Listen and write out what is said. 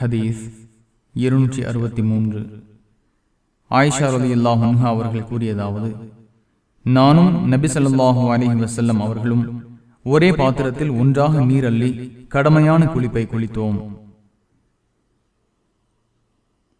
ஹதீஸ் இருநூற்றி அறுபத்தி மூன்று. ஆயிஷா ரதி அவர்கள் கூறியதாவது நானும் நபிசல்லாஹு அலிஹி வசல்லம் அவர்களும் ஒரே பாத்திரத்தில் ஒன்றாக நீர் அள்ளி கடமையான குளிப்பை குளித்தோம்.